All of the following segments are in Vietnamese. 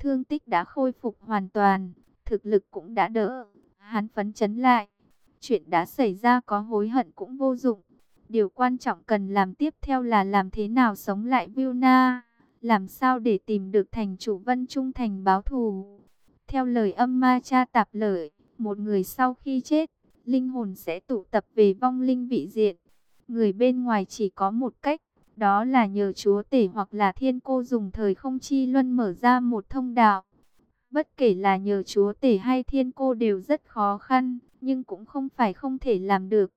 thương tích đã khôi phục hoàn toàn, thực lực cũng đã đỡ. Hắn phấn chấn lại, chuyện đã xảy ra có hối hận cũng vô dụng. Điều quan trọng cần làm tiếp theo là làm thế nào sống lại Vilna, làm sao để tìm được thành chủ Vân Trung Thành báo thù. Theo lời âm ma cha tạp lợi, một người sau khi chết, linh hồn sẽ tụ tập về vong linh vị diện. Người bên ngoài chỉ có một cách, đó là nhờ chúa tể hoặc là thiên cô dùng thời không chi luân mở ra một thông đạo. Bất kể là nhờ chúa tể hay thiên cô đều rất khó khăn, nhưng cũng không phải không thể làm được.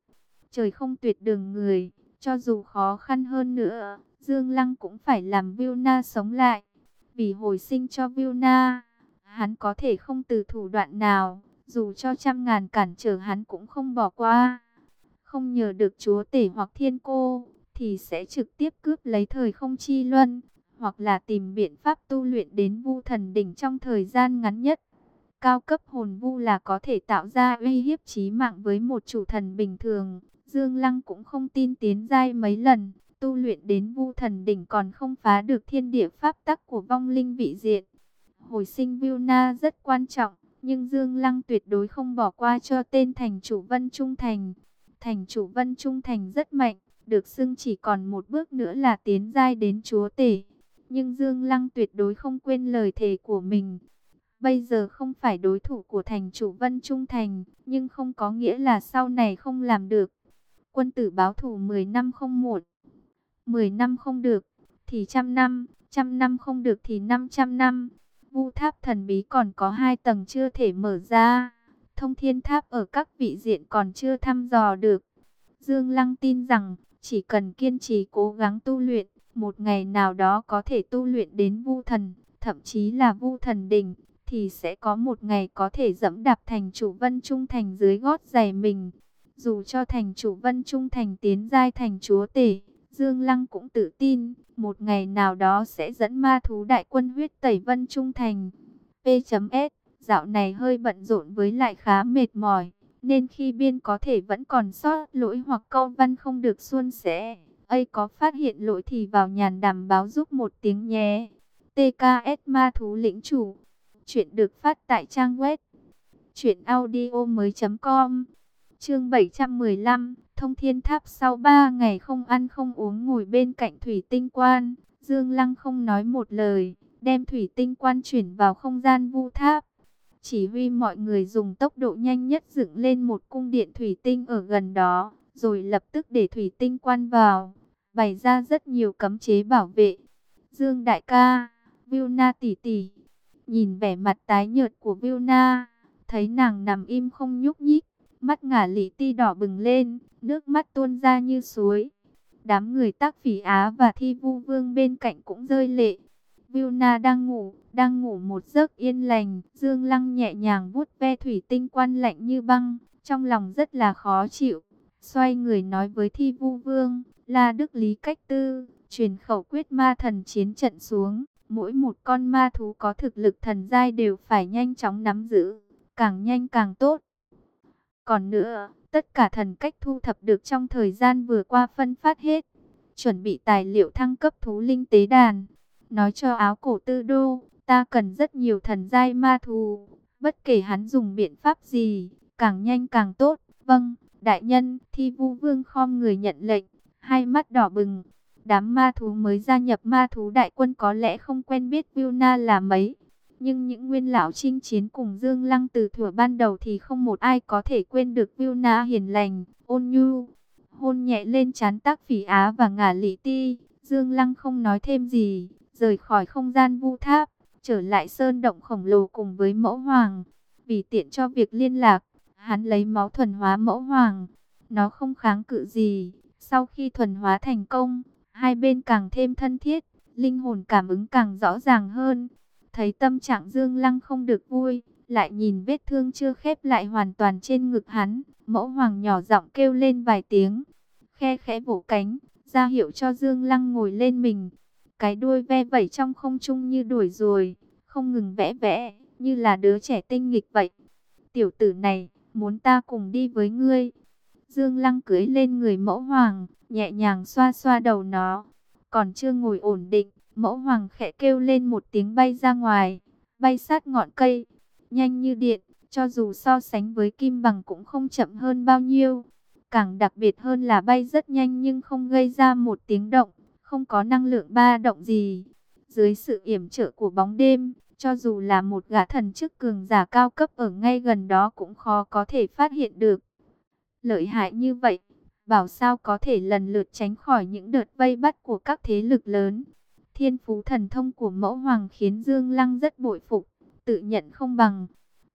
Trời không tuyệt đường người, cho dù khó khăn hơn nữa, Dương Lăng cũng phải làm Vilna sống lại. Vì hồi sinh cho Vilna, hắn có thể không từ thủ đoạn nào, dù cho trăm ngàn cản trở hắn cũng không bỏ qua. Không nhờ được chúa tể hoặc thiên cô, thì sẽ trực tiếp cướp lấy thời không chi luân, hoặc là tìm biện pháp tu luyện đến vu thần đỉnh trong thời gian ngắn nhất. Cao cấp hồn vu là có thể tạo ra uy hiếp chí mạng với một chủ thần bình thường. Dương Lăng cũng không tin tiến giai mấy lần, tu luyện đến vu thần đỉnh còn không phá được thiên địa pháp tắc của vong linh vị diện. Hồi sinh Vilna rất quan trọng, nhưng Dương Lăng tuyệt đối không bỏ qua cho tên thành chủ Vân Trung Thành. Thành chủ Vân Trung Thành rất mạnh, được xưng chỉ còn một bước nữa là tiến giai đến chúa tể. Nhưng Dương Lăng tuyệt đối không quên lời thề của mình. Bây giờ không phải đối thủ của thành chủ Vân Trung Thành, nhưng không có nghĩa là sau này không làm được. Quân tử báo thủ 10 năm không muộn. 10 năm không được, thì trăm năm, trăm năm không được thì 500 năm. Vu tháp thần bí còn có hai tầng chưa thể mở ra. Thông thiên tháp ở các vị diện còn chưa thăm dò được. Dương Lăng tin rằng, chỉ cần kiên trì cố gắng tu luyện, một ngày nào đó có thể tu luyện đến vu thần, thậm chí là vu thần đỉnh, thì sẽ có một ngày có thể dẫm đạp thành chủ Vân Trung Thành dưới gót giày mình. Dù cho thành chủ Vân Trung Thành tiến giai thành chúa tể, Dương Lăng cũng tự tin, một ngày nào đó sẽ dẫn ma thú đại quân huyết tẩy Vân Trung Thành. P.S. Dạo này hơi bận rộn với lại khá mệt mỏi, nên khi biên có thể vẫn còn sót lỗi hoặc câu văn không được suôn sẻ. ấy có phát hiện lỗi thì vào nhàn đàm báo giúp một tiếng nhé. TKS Ma Thú Lĩnh Chủ Chuyện được phát tại trang web Chuyện audio mới.com Chương 715 Thông thiên tháp sau 3 ngày không ăn không uống ngồi bên cạnh thủy tinh quan Dương Lăng không nói một lời, Đem thủy tinh quan chuyển vào không gian vu tháp chỉ huy mọi người dùng tốc độ nhanh nhất dựng lên một cung điện thủy tinh ở gần đó Rồi lập tức để thủy tinh quan vào Bày ra rất nhiều cấm chế bảo vệ Dương đại ca Vilna tỷ tỷ Nhìn vẻ mặt tái nhợt của Vilna, thấy nàng nằm im không nhúc nhích, mắt ngả lý ti đỏ bừng lên, nước mắt tuôn ra như suối. Đám người tác phỉ Á và thi vu vương bên cạnh cũng rơi lệ. Vilna đang ngủ, đang ngủ một giấc yên lành, Dương Lăng nhẹ nhàng vuốt ve thủy tinh quan lạnh như băng, trong lòng rất là khó chịu. Xoay người nói với thi vu vương, là Đức Lý Cách Tư, truyền khẩu quyết ma thần chiến trận xuống. Mỗi một con ma thú có thực lực thần giai đều phải nhanh chóng nắm giữ, càng nhanh càng tốt. Còn nữa, tất cả thần cách thu thập được trong thời gian vừa qua phân phát hết. Chuẩn bị tài liệu thăng cấp thú linh tế đàn. Nói cho áo cổ tư đô, ta cần rất nhiều thần giai ma thú. Bất kể hắn dùng biện pháp gì, càng nhanh càng tốt. Vâng, đại nhân, thi vu vương khom người nhận lệnh, hai mắt đỏ bừng. Đám ma thú mới gia nhập ma thú đại quân có lẽ không quen biết Vilna là mấy. Nhưng những nguyên lão chinh chiến cùng Dương Lăng từ thuở ban đầu thì không một ai có thể quên được Vilna hiền lành, ôn nhu. Hôn nhẹ lên chán tác phỉ á và ngả lý ti. Dương Lăng không nói thêm gì, rời khỏi không gian vu tháp, trở lại sơn động khổng lồ cùng với mẫu hoàng. Vì tiện cho việc liên lạc, hắn lấy máu thuần hóa mẫu hoàng. Nó không kháng cự gì. Sau khi thuần hóa thành công, Hai bên càng thêm thân thiết, linh hồn cảm ứng càng rõ ràng hơn. Thấy tâm trạng Dương Lăng không được vui, lại nhìn vết thương chưa khép lại hoàn toàn trên ngực hắn. Mẫu hoàng nhỏ giọng kêu lên vài tiếng, khe khẽ vỗ cánh, ra hiệu cho Dương Lăng ngồi lên mình. Cái đuôi ve vẩy trong không trung như đuổi rồi, không ngừng vẽ vẽ, như là đứa trẻ tinh nghịch vậy. Tiểu tử này, muốn ta cùng đi với ngươi. Dương Lăng cưới lên người mẫu hoàng, nhẹ nhàng xoa xoa đầu nó. Còn chưa ngồi ổn định, mẫu hoàng khẽ kêu lên một tiếng bay ra ngoài. bay sát ngọn cây, nhanh như điện, cho dù so sánh với kim bằng cũng không chậm hơn bao nhiêu. Càng đặc biệt hơn là bay rất nhanh nhưng không gây ra một tiếng động, không có năng lượng ba động gì. Dưới sự yểm trợ của bóng đêm, cho dù là một gã thần chức cường giả cao cấp ở ngay gần đó cũng khó có thể phát hiện được. Lợi hại như vậy, bảo sao có thể lần lượt tránh khỏi những đợt vây bắt của các thế lực lớn. Thiên phú thần thông của mẫu hoàng khiến Dương Lăng rất bội phục, tự nhận không bằng.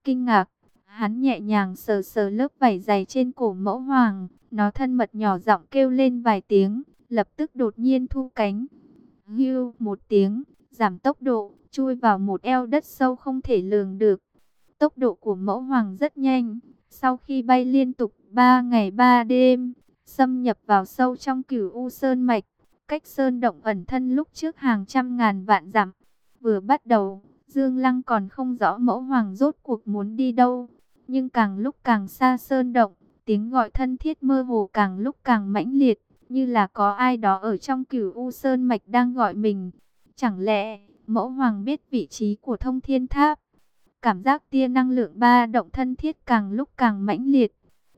Kinh ngạc, hắn nhẹ nhàng sờ sờ lớp vảy dày trên cổ mẫu hoàng, nó thân mật nhỏ giọng kêu lên vài tiếng, lập tức đột nhiên thu cánh. Hưu một tiếng, giảm tốc độ, chui vào một eo đất sâu không thể lường được. Tốc độ của mẫu hoàng rất nhanh, sau khi bay liên tục 3 ngày 3 đêm, xâm nhập vào sâu trong cửu U Sơn Mạch, cách Sơn Động ẩn thân lúc trước hàng trăm ngàn vạn dặm. Vừa bắt đầu, Dương Lăng còn không rõ mẫu hoàng rốt cuộc muốn đi đâu, nhưng càng lúc càng xa Sơn Động, tiếng gọi thân thiết mơ hồ càng lúc càng mãnh liệt, như là có ai đó ở trong cửu U Sơn Mạch đang gọi mình. Chẳng lẽ mẫu hoàng biết vị trí của thông thiên tháp? Cảm giác tia năng lượng ba động thân thiết càng lúc càng mãnh liệt.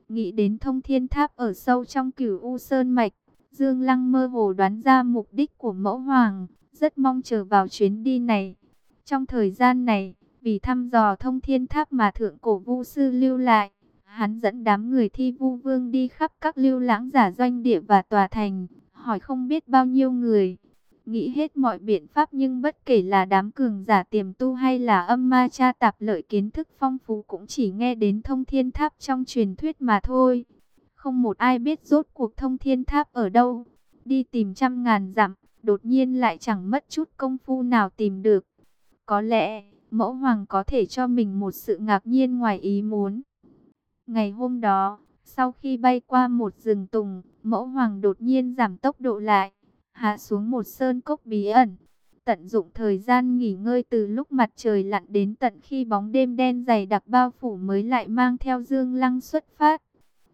Nghĩ đến thông thiên tháp ở sâu trong cửu U Sơn Mạch, Dương Lăng mơ hồ đoán ra mục đích của mẫu hoàng, rất mong chờ vào chuyến đi này. Trong thời gian này, vì thăm dò thông thiên tháp mà thượng cổ vu sư lưu lại, hắn dẫn đám người thi vu vương đi khắp các lưu lãng giả doanh địa và tòa thành, hỏi không biết bao nhiêu người nghĩ hết mọi biện pháp nhưng bất kể là đám cường giả tiềm tu hay là âm ma cha tạp lợi kiến thức phong phú cũng chỉ nghe đến thông thiên tháp trong truyền thuyết mà thôi. Không một ai biết rốt cuộc thông thiên tháp ở đâu. Đi tìm trăm ngàn dặm, đột nhiên lại chẳng mất chút công phu nào tìm được. Có lẽ, mẫu hoàng có thể cho mình một sự ngạc nhiên ngoài ý muốn. Ngày hôm đó, sau khi bay qua một rừng tùng, mẫu hoàng đột nhiên giảm tốc độ lại hạ xuống một sơn cốc bí ẩn. Tận dụng thời gian nghỉ ngơi từ lúc mặt trời lặn đến tận khi bóng đêm đen dày đặc bao phủ mới lại mang theo dương lăng xuất phát.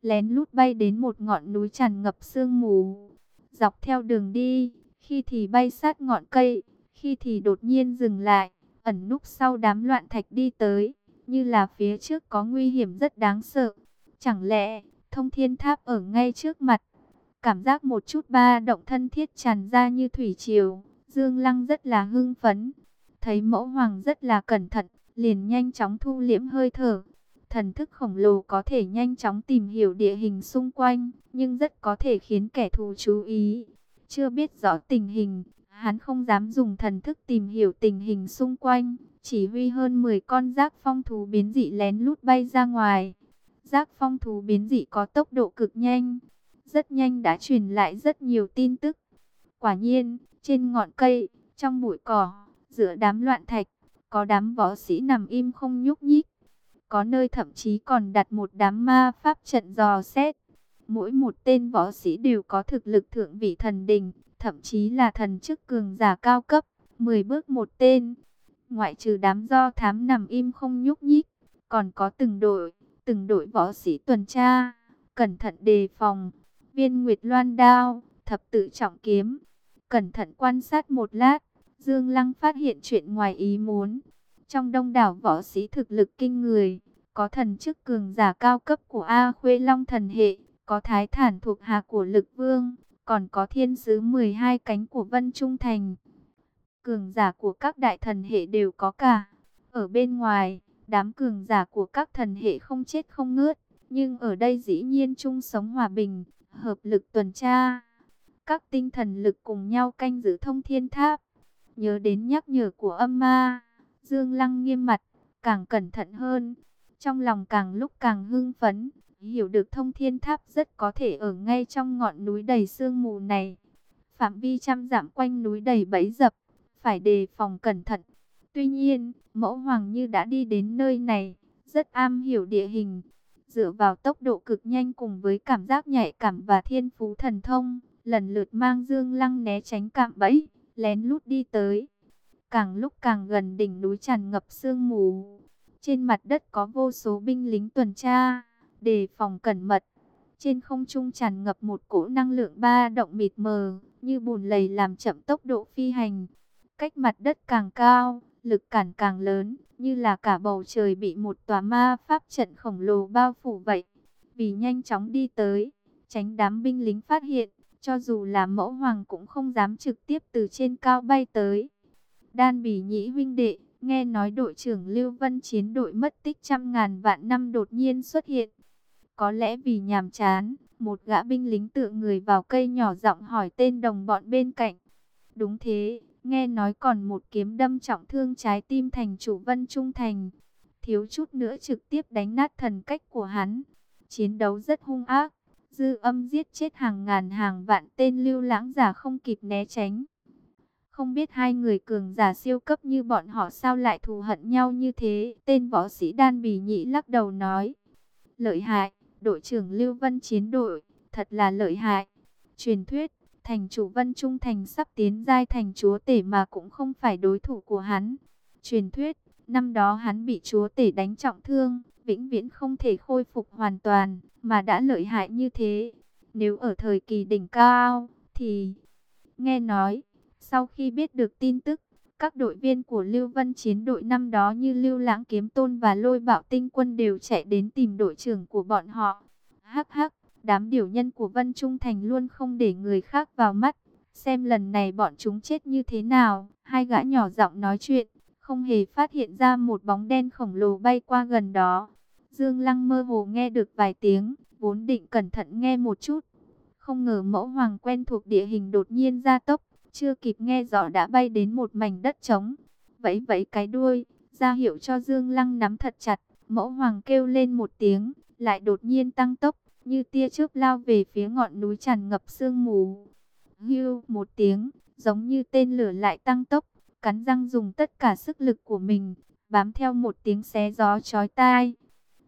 Lén lút bay đến một ngọn núi tràn ngập sương mù. Dọc theo đường đi, khi thì bay sát ngọn cây, khi thì đột nhiên dừng lại, ẩn núp sau đám loạn thạch đi tới, như là phía trước có nguy hiểm rất đáng sợ. Chẳng lẽ thông thiên tháp ở ngay trước mặt? Cảm giác một chút ba động thân thiết tràn ra như thủy triều. Dương Lăng rất là hưng phấn. Thấy mẫu hoàng rất là cẩn thận, liền nhanh chóng thu liễm hơi thở. Thần thức khổng lồ có thể nhanh chóng tìm hiểu địa hình xung quanh, nhưng rất có thể khiến kẻ thù chú ý. Chưa biết rõ tình hình, hắn không dám dùng thần thức tìm hiểu tình hình xung quanh. Chỉ huy hơn 10 con giác phong thú biến dị lén lút bay ra ngoài. Giác phong thú biến dị có tốc độ cực nhanh, rất nhanh đã truyền lại rất nhiều tin tức. Quả nhiên, trên ngọn cây, trong bụi cỏ, giữa đám loạn thạch, có đám võ sĩ nằm im không nhúc nhích. Có nơi thậm chí còn đặt một đám ma pháp trận dò xét. Mỗi một tên võ sĩ đều có thực lực thượng vị thần đình, thậm chí là thần chức cường giả cao cấp, 10 bước một tên. Ngoại trừ đám do thám nằm im không nhúc nhích, còn có từng đội, từng đội võ sĩ tuần tra, cẩn thận đề phòng viên nguyệt loan đao, thập tự trọng kiếm. Cẩn thận quan sát một lát, Dương Lăng phát hiện chuyện ngoài ý muốn. Trong đông đảo võ sĩ thực lực kinh người, có thần chức cường giả cao cấp của A Khuê Long thần hệ, có thái thản thuộc hạ của lực vương, còn có thiên sứ 12 cánh của Vân Trung Thành. Cường giả của các đại thần hệ đều có cả. Ở bên ngoài, đám cường giả của các thần hệ không chết không ngớt, nhưng ở đây dĩ nhiên chung sống hòa bình, hợp lực tuần tra. Các tinh thần lực cùng nhau canh giữ thông thiên tháp. Nhớ đến nhắc nhở của âm ma, Dương Lăng nghiêm mặt, càng cẩn thận hơn. Trong lòng càng lúc càng hưng phấn, hiểu được thông thiên tháp rất có thể ở ngay trong ngọn núi đầy sương mù này. Phạm vi trăm dặm quanh núi đầy bẫy dập, phải đề phòng cẩn thận. Tuy nhiên, mẫu hoàng như đã đi đến nơi này, rất am hiểu địa hình, dựa vào tốc độ cực nhanh cùng với cảm giác nhạy cảm và thiên phú thần thông, lần lượt mang Dương Lăng né tránh cạm bẫy, lén lút đi tới. Càng lúc càng gần đỉnh núi tràn ngập sương mù, trên mặt đất có vô số binh lính tuần tra, đề phòng cẩn mật. Trên không trung tràn ngập một cỗ năng lượng ba động mịt mờ, như bùn lầy làm chậm tốc độ phi hành. Cách mặt đất càng cao, lực cản càng lớn, như là cả bầu trời bị một tòa ma pháp trận khổng lồ bao phủ vậy. Vì nhanh chóng đi tới, tránh đám binh lính phát hiện, cho dù là mẫu hoàng cũng không dám trực tiếp từ trên cao bay tới. Đan bỉ nhĩ huynh đệ, nghe nói đội trưởng Lưu Vân chiến đội mất tích trăm ngàn vạn năm đột nhiên xuất hiện. Có lẽ vì nhàm chán, một gã binh lính tự người vào cây nhỏ giọng hỏi tên đồng bọn bên cạnh. Đúng thế, nghe nói còn một kiếm đâm trọng thương trái tim thành chủ Vân Trung Thành. Thiếu chút nữa trực tiếp đánh nát thần cách của hắn. Chiến đấu rất hung ác, dư âm giết chết hàng ngàn hàng vạn tên lưu lãng giả không kịp né tránh. Không biết hai người cường giả siêu cấp như bọn họ sao lại thù hận nhau như thế. Tên võ sĩ đan bì nhị lắc đầu nói. Lợi hại, đội trưởng Lưu Vân chiến đội, thật là lợi hại. Truyền thuyết, thành chủ Vân Trung Thành sắp tiến giai thành chúa tể mà cũng không phải đối thủ của hắn. Truyền thuyết, năm đó hắn bị chúa tể đánh trọng thương, vĩnh viễn không thể khôi phục hoàn toàn, mà đã lợi hại như thế. Nếu ở thời kỳ đỉnh cao, thì... Nghe nói, sau khi biết được tin tức, các đội viên của Lưu Vân chiến đội năm đó như Lưu Lãng Kiếm Tôn và Lôi Bạo Tinh Quân đều chạy đến tìm đội trưởng của bọn họ. Hắc hắc, đám điều nhân của Vân Trung Thành luôn không để người khác vào mắt. Xem lần này bọn chúng chết như thế nào. Hai gã nhỏ giọng nói chuyện, không hề phát hiện ra một bóng đen khổng lồ bay qua gần đó. Dương Lăng mơ hồ nghe được vài tiếng, vốn định cẩn thận nghe một chút. Không ngờ mẫu hoàng quen thuộc địa hình đột nhiên ra tốc, chưa kịp nghe rõ đã bay đến một mảnh đất trống. Vẫy vẫy cái đuôi, ra hiệu cho Dương Lăng nắm thật chặt. Mẫu hoàng kêu lên một tiếng, lại đột nhiên tăng tốc, như tia chớp lao về phía ngọn núi tràn ngập sương mù. Hưu một tiếng, giống như tên lửa lại tăng tốc, cắn răng dùng tất cả sức lực của mình, bám theo một tiếng xé gió chói tai.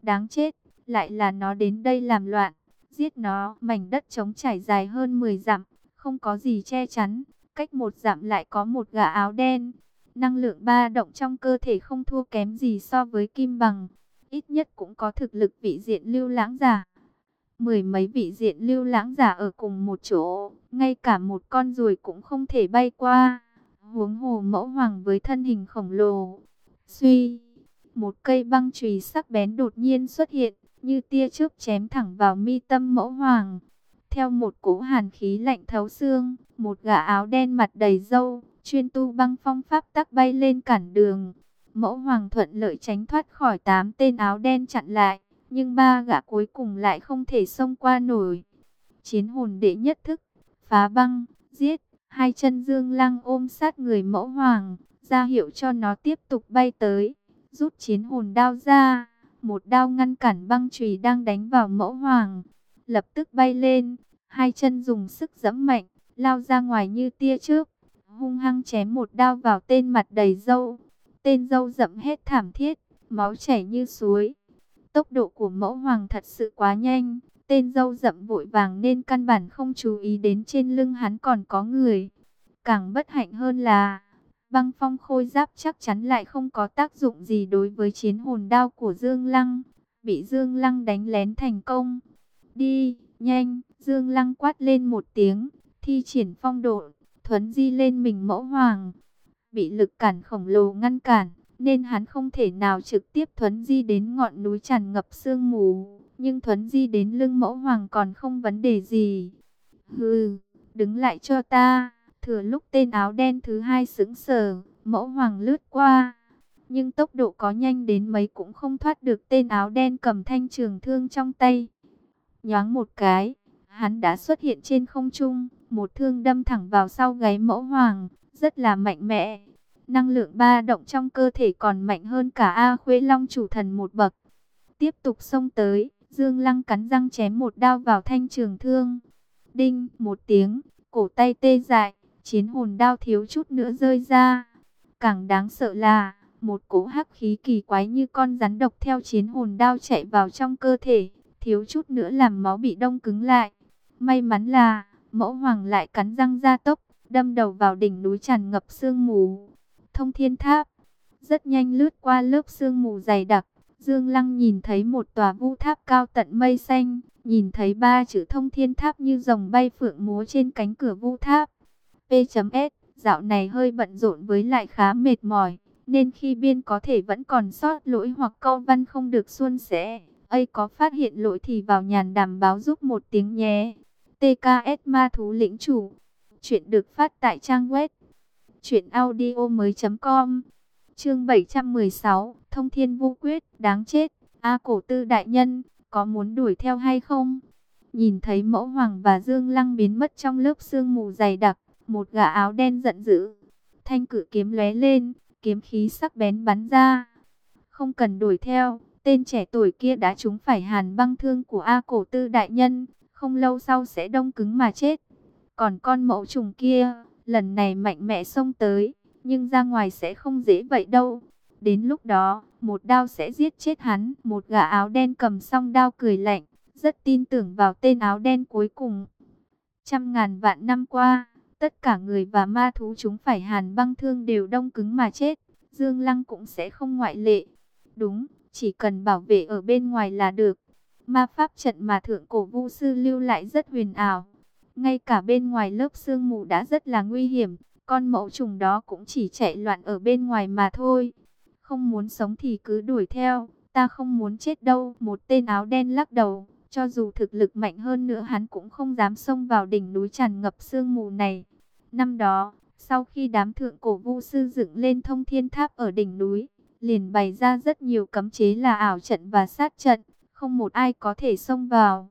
Đáng chết, lại là nó đến đây làm loạn, giết nó, mảnh đất trống trải dài hơn 10 dặm, không có gì che chắn, cách một dặm lại có một gã áo đen. Năng lượng ba động trong cơ thể không thua kém gì so với kim bằng, ít nhất cũng có thực lực vị diện lưu lãng giả. Mười mấy vị diện lưu lãng giả ở cùng một chỗ, ngay cả một con ruồi cũng không thể bay qua. Huống hồ mẫu hoàng với thân hình khổng lồ. Suy, một cây băng chùy sắc bén đột nhiên xuất hiện, như tia chớp chém thẳng vào mi tâm mẫu hoàng. Theo một cỗ hàn khí lạnh thấu xương, một gã áo đen mặt đầy râu, chuyên tu băng phong pháp tắc bay lên cản đường. Mẫu hoàng thuận lợi tránh thoát khỏi tám tên áo đen chặn lại, nhưng ba gã cuối cùng lại không thể xông qua nổi. Chiến hồn đệ nhất thức, phá băng, giết, hai chân dương lăng ôm sát người mẫu hoàng, ra hiệu cho nó tiếp tục bay tới, rút chiến hồn đao ra, một đao ngăn cản băng chùy đang đánh vào mẫu hoàng, lập tức bay lên, hai chân dùng sức giẫm mạnh, lao ra ngoài như tia trước, hung hăng chém một đao vào tên mặt đầy dâu tên dâu rậm hết thảm thiết, máu chảy như suối. Tốc độ của mẫu hoàng thật sự quá nhanh, tên dâu rậm vội vàng nên căn bản không chú ý đến trên lưng hắn còn có người. Càng bất hạnh hơn là, băng phong khôi giáp chắc chắn lại không có tác dụng gì đối với chiến hồn đao của Dương Lăng. Bị Dương Lăng đánh lén thành công. Đi, nhanh, Dương Lăng quát lên một tiếng, thi triển phong độ, thuấn di lên mình mẫu hoàng. Bị lực cản khổng lồ ngăn cản, nên hắn không thể nào trực tiếp thuấn di đến ngọn núi tràn ngập sương mù, nhưng thuấn di đến lưng mẫu hoàng còn không vấn đề gì. Hừ, đứng lại cho ta, thừa lúc tên áo đen thứ hai sững sờ, mẫu hoàng lướt qua. Nhưng tốc độ có nhanh đến mấy cũng không thoát được tên áo đen cầm thanh trường thương trong tay. Nhoáng một cái, hắn đã xuất hiện trên không trung, một thương đâm thẳng vào sau gáy mẫu hoàng, rất là mạnh mẽ năng lượng ba động trong cơ thể còn mạnh hơn cả A Khuê Long chủ thần một bậc. Tiếp tục xông tới, Dương Lăng cắn răng chém một đao vào thanh trường thương. Đinh, một tiếng, cổ tay tê dại, chiến hồn đao thiếu chút nữa rơi ra. Càng đáng sợ là, một cỗ hắc khí kỳ quái như con rắn độc theo chiến hồn đao chạy vào trong cơ thể, thiếu chút nữa làm máu bị đông cứng lại. May mắn là, mẫu hoàng lại cắn răng ra tốc, đâm đầu vào đỉnh núi tràn ngập sương mù thông thiên tháp. Rất nhanh lướt qua lớp sương mù dày đặc, Dương Lăng nhìn thấy một tòa vu tháp cao tận mây xanh, nhìn thấy ba chữ thông thiên tháp như rồng bay phượng múa trên cánh cửa vu tháp. P.S. Dạo này hơi bận rộn với lại khá mệt mỏi, nên khi biên có thể vẫn còn sót lỗi hoặc câu văn không được suôn sẻ. ấy có phát hiện lỗi thì vào nhàn đảm báo giúp một tiếng nhé. TKS Ma Thú Lĩnh Chủ Chuyện được phát tại trang web chuyểnaudio.com Chương 716 Thông Thiên Vô Quyết, Đáng chết, A Cổ Tư Đại Nhân, Có muốn đuổi theo hay không? Nhìn thấy mẫu hoàng và dương lăng biến mất trong lớp sương mù dày đặc, Một gã áo đen giận dữ. Thanh cử kiếm lóe lên, Kiếm khí sắc bén bắn ra. Không cần đuổi theo, Tên trẻ tuổi kia đã trúng phải hàn băng thương của A Cổ Tư Đại Nhân, Không lâu sau sẽ đông cứng mà chết. Còn con mẫu trùng kia lần này mạnh mẽ xông tới, nhưng ra ngoài sẽ không dễ vậy đâu. Đến lúc đó, một đao sẽ giết chết hắn. Một gã áo đen cầm song đao cười lạnh, rất tin tưởng vào tên áo đen cuối cùng. Trăm ngàn vạn năm qua, tất cả người và ma thú chúng phải hàn băng thương đều đông cứng mà chết. Dương Lăng cũng sẽ không ngoại lệ. Đúng, chỉ cần bảo vệ ở bên ngoài là được. Ma pháp trận mà thượng cổ vu sư lưu lại rất huyền ảo. Ngay cả bên ngoài lớp sương mù đã rất là nguy hiểm, con mẫu trùng đó cũng chỉ chạy loạn ở bên ngoài mà thôi. Không muốn sống thì cứ đuổi theo, ta không muốn chết đâu. Một tên áo đen lắc đầu, cho dù thực lực mạnh hơn nữa hắn cũng không dám xông vào đỉnh núi tràn ngập sương mù này. Năm đó, sau khi đám thượng cổ vu sư dựng lên thông thiên tháp ở đỉnh núi, liền bày ra rất nhiều cấm chế là ảo trận và sát trận, không một ai có thể xông vào.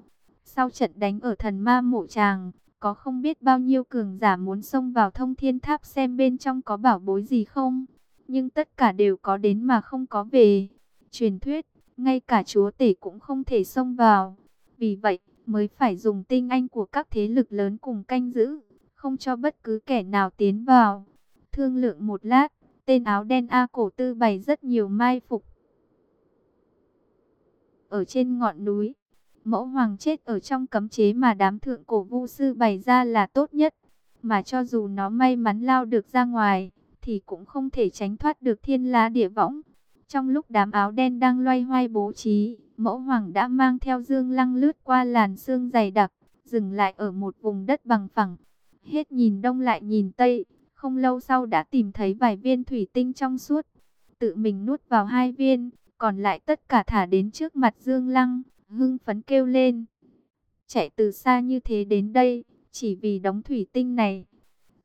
Sau trận đánh ở thần ma mộ tràng, có không biết bao nhiêu cường giả muốn xông vào thông thiên tháp xem bên trong có bảo bối gì không. Nhưng tất cả đều có đến mà không có về. Truyền thuyết, ngay cả chúa tể cũng không thể xông vào. Vì vậy, mới phải dùng tinh anh của các thế lực lớn cùng canh giữ, không cho bất cứ kẻ nào tiến vào. Thương lượng một lát, tên áo đen A cổ tư bày rất nhiều mai phục. Ở trên ngọn núi, Mẫu hoàng chết ở trong cấm chế mà đám thượng cổ vu sư bày ra là tốt nhất. Mà cho dù nó may mắn lao được ra ngoài, thì cũng không thể tránh thoát được thiên lá địa võng. Trong lúc đám áo đen đang loay hoay bố trí, mẫu hoàng đã mang theo dương lăng lướt qua làn xương dày đặc, dừng lại ở một vùng đất bằng phẳng. Hết nhìn đông lại nhìn tây, không lâu sau đã tìm thấy vài viên thủy tinh trong suốt. Tự mình nuốt vào hai viên, còn lại tất cả thả đến trước mặt dương lăng hưng phấn kêu lên. Chạy từ xa như thế đến đây, chỉ vì đóng thủy tinh này.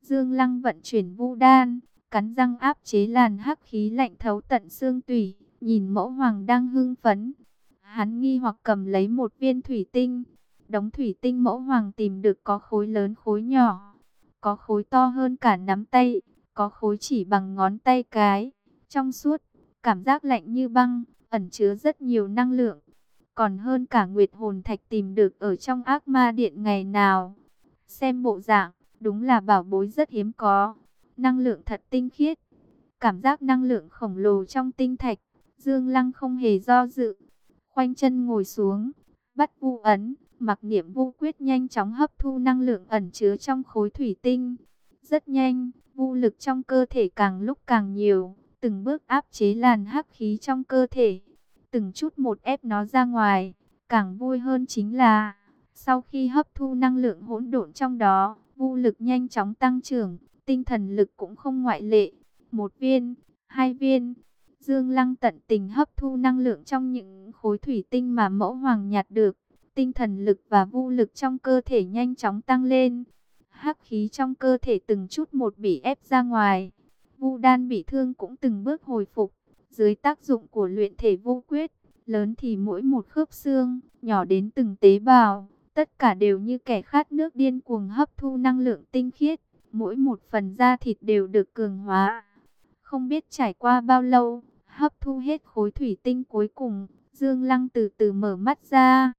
Dương Lăng vận chuyển vu đan, cắn răng áp chế làn hắc khí lạnh thấu tận xương tủy, nhìn mẫu hoàng đang hưng phấn. Hắn nghi hoặc cầm lấy một viên thủy tinh. Đóng thủy tinh mẫu hoàng tìm được có khối lớn khối nhỏ, có khối to hơn cả nắm tay, có khối chỉ bằng ngón tay cái, trong suốt, cảm giác lạnh như băng, ẩn chứa rất nhiều năng lượng còn hơn cả nguyệt hồn thạch tìm được ở trong ác ma điện ngày nào. Xem bộ dạng, đúng là bảo bối rất hiếm có, năng lượng thật tinh khiết. Cảm giác năng lượng khổng lồ trong tinh thạch, Dương Lăng không hề do dự, khoanh chân ngồi xuống, bắt vu ấn, mặc niệm vu quyết nhanh chóng hấp thu năng lượng ẩn chứa trong khối thủy tinh. Rất nhanh, vu lực trong cơ thể càng lúc càng nhiều, từng bước áp chế làn hắc khí trong cơ thể từng chút một ép nó ra ngoài. Càng vui hơn chính là, sau khi hấp thu năng lượng hỗn độn trong đó, vô lực nhanh chóng tăng trưởng, tinh thần lực cũng không ngoại lệ. Một viên, hai viên, Dương Lăng tận tình hấp thu năng lượng trong những khối thủy tinh mà mẫu hoàng nhạt được. Tinh thần lực và vô lực trong cơ thể nhanh chóng tăng lên. Hắc khí trong cơ thể từng chút một bị ép ra ngoài. Vu đan bị thương cũng từng bước hồi phục. Dưới tác dụng của luyện thể vô quyết, lớn thì mỗi một khớp xương, nhỏ đến từng tế bào, tất cả đều như kẻ khát nước điên cuồng hấp thu năng lượng tinh khiết, mỗi một phần da thịt đều được cường hóa. Không biết trải qua bao lâu, hấp thu hết khối thủy tinh cuối cùng, Dương Lăng từ từ mở mắt ra.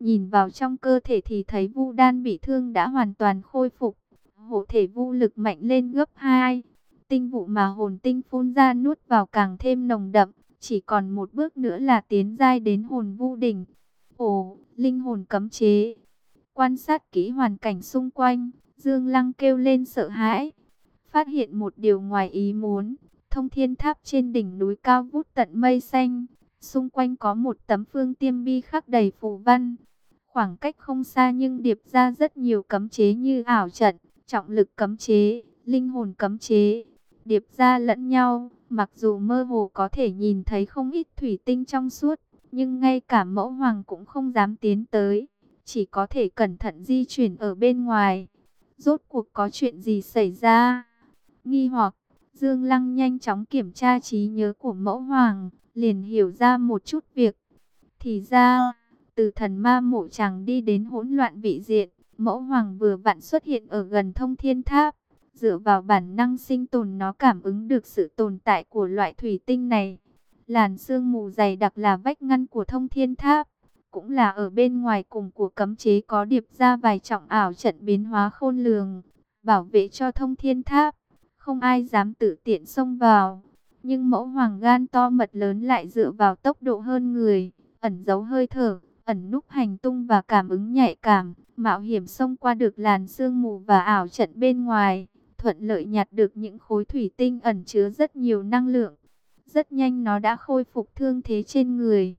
Nhìn vào trong cơ thể thì thấy Vu Đan bị thương đã hoàn toàn khôi phục, hộ thể vu lực mạnh lên gấp 2 tinh vụ mà hồn tinh phun ra nuốt vào càng thêm nồng đậm, chỉ còn một bước nữa là tiến giai đến hồn vu đỉnh. Ồ, linh hồn cấm chế. Quan sát kỹ hoàn cảnh xung quanh, Dương Lăng kêu lên sợ hãi. Phát hiện một điều ngoài ý muốn, thông thiên tháp trên đỉnh núi cao vút tận mây xanh. Xung quanh có một tấm phương tiêm bi khắc đầy phù văn. Khoảng cách không xa nhưng điệp ra rất nhiều cấm chế như ảo trận, trọng lực cấm chế, linh hồn cấm chế, điệp ra lẫn nhau, Mặc dù mơ hồ có thể nhìn thấy không ít thủy tinh trong suốt, nhưng ngay cả mẫu hoàng cũng không dám tiến tới, chỉ có thể cẩn thận di chuyển ở bên ngoài. Rốt cuộc có chuyện gì xảy ra? Nghi hoặc, Dương Lăng nhanh chóng kiểm tra trí nhớ của mẫu hoàng, liền hiểu ra một chút việc. Thì ra, từ thần ma mộ chàng đi đến hỗn loạn vị diện, mẫu hoàng vừa vặn xuất hiện ở gần thông thiên tháp. Dựa vào bản năng sinh tồn nó cảm ứng được sự tồn tại của loại thủy tinh này. Làn sương mù dày đặc là vách ngăn của thông thiên tháp. Cũng là ở bên ngoài cùng của cấm chế có điệp ra vài trọng ảo trận biến hóa khôn lường. Bảo vệ cho thông thiên tháp. Không ai dám tự tiện xông vào. Nhưng mẫu hoàng gan to mật lớn lại dựa vào tốc độ hơn người. Ẩn giấu hơi thở, ẩn núp hành tung và cảm ứng nhạy cảm. Mạo hiểm xông qua được làn sương mù và ảo trận bên ngoài thuận lợi nhặt được những khối thủy tinh ẩn chứa rất nhiều năng lượng. Rất nhanh nó đã khôi phục thương thế trên người.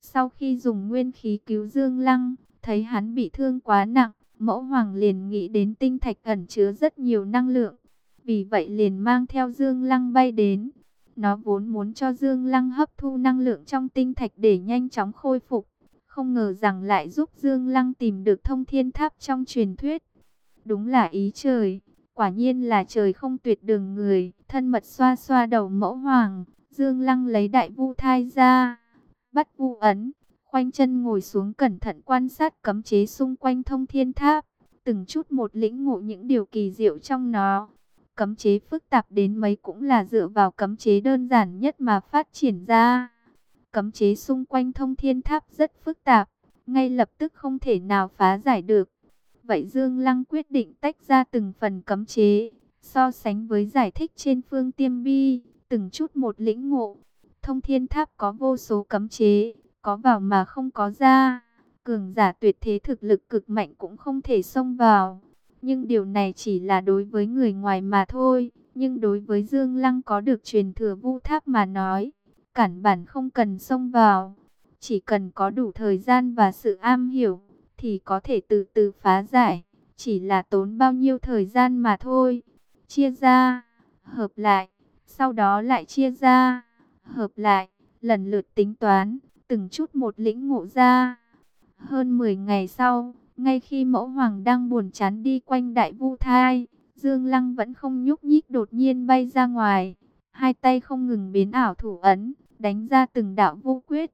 Sau khi dùng nguyên khí cứu Dương Lăng, thấy hắn bị thương quá nặng, mẫu hoàng liền nghĩ đến tinh thạch ẩn chứa rất nhiều năng lượng. Vì vậy liền mang theo Dương Lăng bay đến. Nó vốn muốn cho Dương Lăng hấp thu năng lượng trong tinh thạch để nhanh chóng khôi phục. Không ngờ rằng lại giúp Dương Lăng tìm được thông thiên tháp trong truyền thuyết. Đúng là ý trời. Quả nhiên là trời không tuyệt đường người, thân mật xoa xoa đầu mẫu hoàng, Dương Lăng lấy đại vu thai ra, bắt vu ấn, khoanh chân ngồi xuống cẩn thận quan sát cấm chế xung quanh thông thiên tháp, từng chút một lĩnh ngộ những điều kỳ diệu trong nó. Cấm chế phức tạp đến mấy cũng là dựa vào cấm chế đơn giản nhất mà phát triển ra. Cấm chế xung quanh thông thiên tháp rất phức tạp, ngay lập tức không thể nào phá giải được. Vậy Dương Lăng quyết định tách ra từng phần cấm chế, so sánh với giải thích trên phương tiêm bi, từng chút một lĩnh ngộ. Thông thiên tháp có vô số cấm chế, có vào mà không có ra. Cường giả tuyệt thế thực lực cực mạnh cũng không thể xông vào. Nhưng điều này chỉ là đối với người ngoài mà thôi. Nhưng đối với Dương Lăng có được truyền thừa vu tháp mà nói, cản bản không cần xông vào. Chỉ cần có đủ thời gian và sự am hiểu, thì có thể từ từ phá giải, chỉ là tốn bao nhiêu thời gian mà thôi. Chia ra, hợp lại, sau đó lại chia ra, hợp lại, lần lượt tính toán, từng chút một lĩnh ngộ ra. Hơn 10 ngày sau, ngay khi mẫu hoàng đang buồn chán đi quanh đại vu thai, Dương Lăng vẫn không nhúc nhích đột nhiên bay ra ngoài, hai tay không ngừng biến ảo thủ ấn, đánh ra từng đạo vô quyết.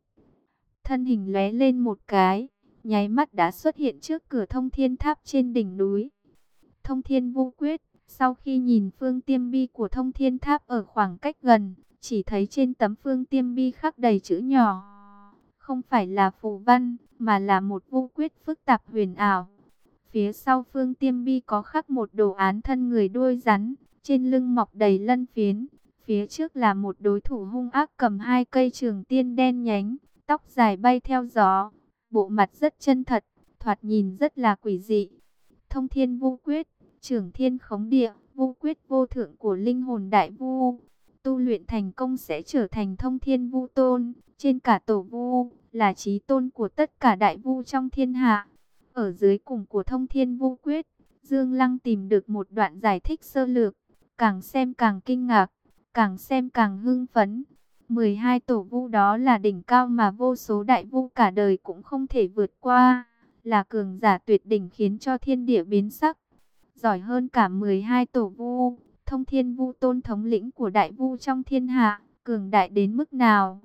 Thân hình lóe lên một cái, nháy mắt đã xuất hiện trước cửa thông thiên tháp trên đỉnh núi. Thông thiên vô quyết, sau khi nhìn phương tiêm bi của thông thiên tháp ở khoảng cách gần, chỉ thấy trên tấm phương tiêm bi khắc đầy chữ nhỏ. Không phải là phù văn, mà là một vô quyết phức tạp huyền ảo. Phía sau phương tiêm bi có khắc một đồ án thân người đuôi rắn, trên lưng mọc đầy lân phiến. Phía trước là một đối thủ hung ác cầm hai cây trường tiên đen nhánh, tóc dài bay theo gió, bộ mặt rất chân thật, thoạt nhìn rất là quỷ dị. Thông thiên vô quyết, trưởng thiên khống địa, vô quyết vô thượng của linh hồn đại vu. Tu luyện thành công sẽ trở thành thông thiên vu tôn, trên cả tổ vu, là trí tôn của tất cả đại vu trong thiên hạ. Ở dưới cùng của thông thiên vô quyết, Dương Lăng tìm được một đoạn giải thích sơ lược, càng xem càng kinh ngạc, càng xem càng hưng phấn. 12 tổ vu đó là đỉnh cao mà vô số đại vu cả đời cũng không thể vượt qua, là cường giả tuyệt đỉnh khiến cho thiên địa biến sắc. Giỏi hơn cả 12 tổ vu, thông thiên vu tôn thống lĩnh của đại vu trong thiên hạ, cường đại đến mức nào?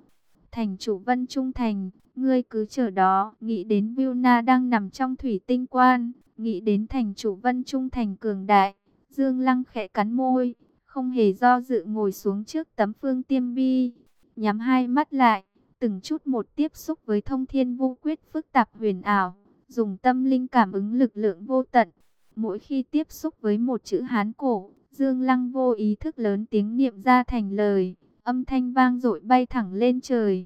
Thành chủ Vân Trung Thành, ngươi cứ chờ đó, nghĩ đến Vilna đang nằm trong thủy tinh quan, nghĩ đến thành chủ Vân Trung Thành cường đại, Dương Lăng khẽ cắn môi, không hề do dự ngồi xuống trước tấm phương tiêm bi nhắm hai mắt lại, từng chút một tiếp xúc với thông thiên vô quyết phức tạp huyền ảo, dùng tâm linh cảm ứng lực lượng vô tận. Mỗi khi tiếp xúc với một chữ Hán cổ, Dương Lăng vô ý thức lớn tiếng niệm ra thành lời, âm thanh vang dội bay thẳng lên trời.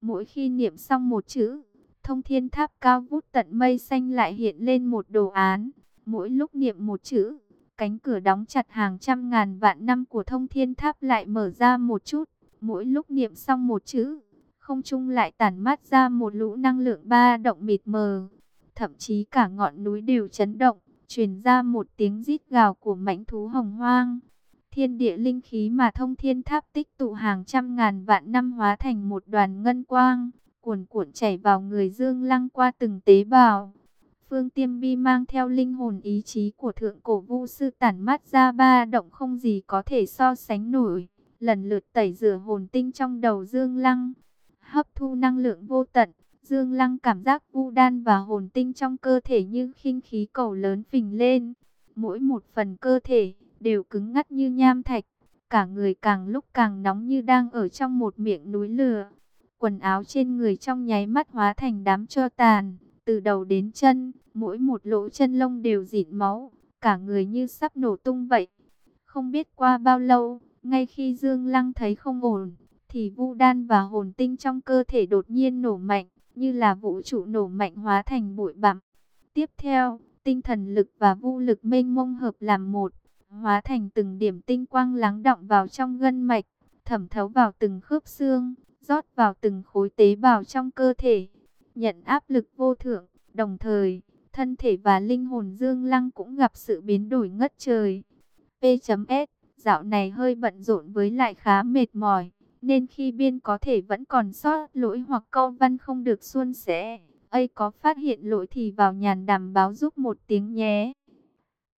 Mỗi khi niệm xong một chữ, thông thiên tháp cao vút tận mây xanh lại hiện lên một đồ án. Mỗi lúc niệm một chữ, cánh cửa đóng chặt hàng trăm ngàn vạn năm của thông thiên tháp lại mở ra một chút. Mỗi lúc niệm xong một chữ, không trung lại tản mát ra một lũ năng lượng ba động mịt mờ. Thậm chí cả ngọn núi đều chấn động, truyền ra một tiếng rít gào của mãnh thú hồng hoang. Thiên địa linh khí mà thông thiên tháp tích tụ hàng trăm ngàn vạn năm hóa thành một đoàn ngân quang, cuồn cuộn chảy vào người Dương Lăng qua từng tế bào. Phương Tiêm Bi mang theo linh hồn ý chí của thượng cổ vu sư tản mát ra ba động không gì có thể so sánh nổi, lần lượt tẩy rửa hồn tinh trong đầu Dương Lăng, hấp thu năng lượng vô tận. Dương Lăng cảm giác vu đan và hồn tinh trong cơ thể như khinh khí cầu lớn phình lên, mỗi một phần cơ thể đều cứng ngắt như nham thạch, cả người càng lúc càng nóng như đang ở trong một miệng núi lửa. Quần áo trên người trong nháy mắt hóa thành đám cho tàn, từ đầu đến chân, mỗi một lỗ chân lông đều dịn máu, cả người như sắp nổ tung vậy. Không biết qua bao lâu, ngay khi Dương Lăng thấy không ổn, thì vu đan và hồn tinh trong cơ thể đột nhiên nổ mạnh, như là vũ trụ nổ mạnh hóa thành bụi bặm. Tiếp theo, tinh thần lực và vu lực mênh mông hợp làm một, hóa thành từng điểm tinh quang lắng động vào trong gân mạch, thẩm thấu vào từng khớp xương, rót vào từng khối tế bào trong cơ thể, nhận áp lực vô thượng, đồng thời, thân thể và linh hồn Dương Lăng cũng gặp sự biến đổi ngất trời. P.S. Dạo này hơi bận rộn với lại khá mệt mỏi, nên khi biên có thể vẫn còn sót lỗi hoặc câu văn không được suôn sẻ. ấy có phát hiện lỗi thì vào nhàn đảm báo giúp một tiếng nhé.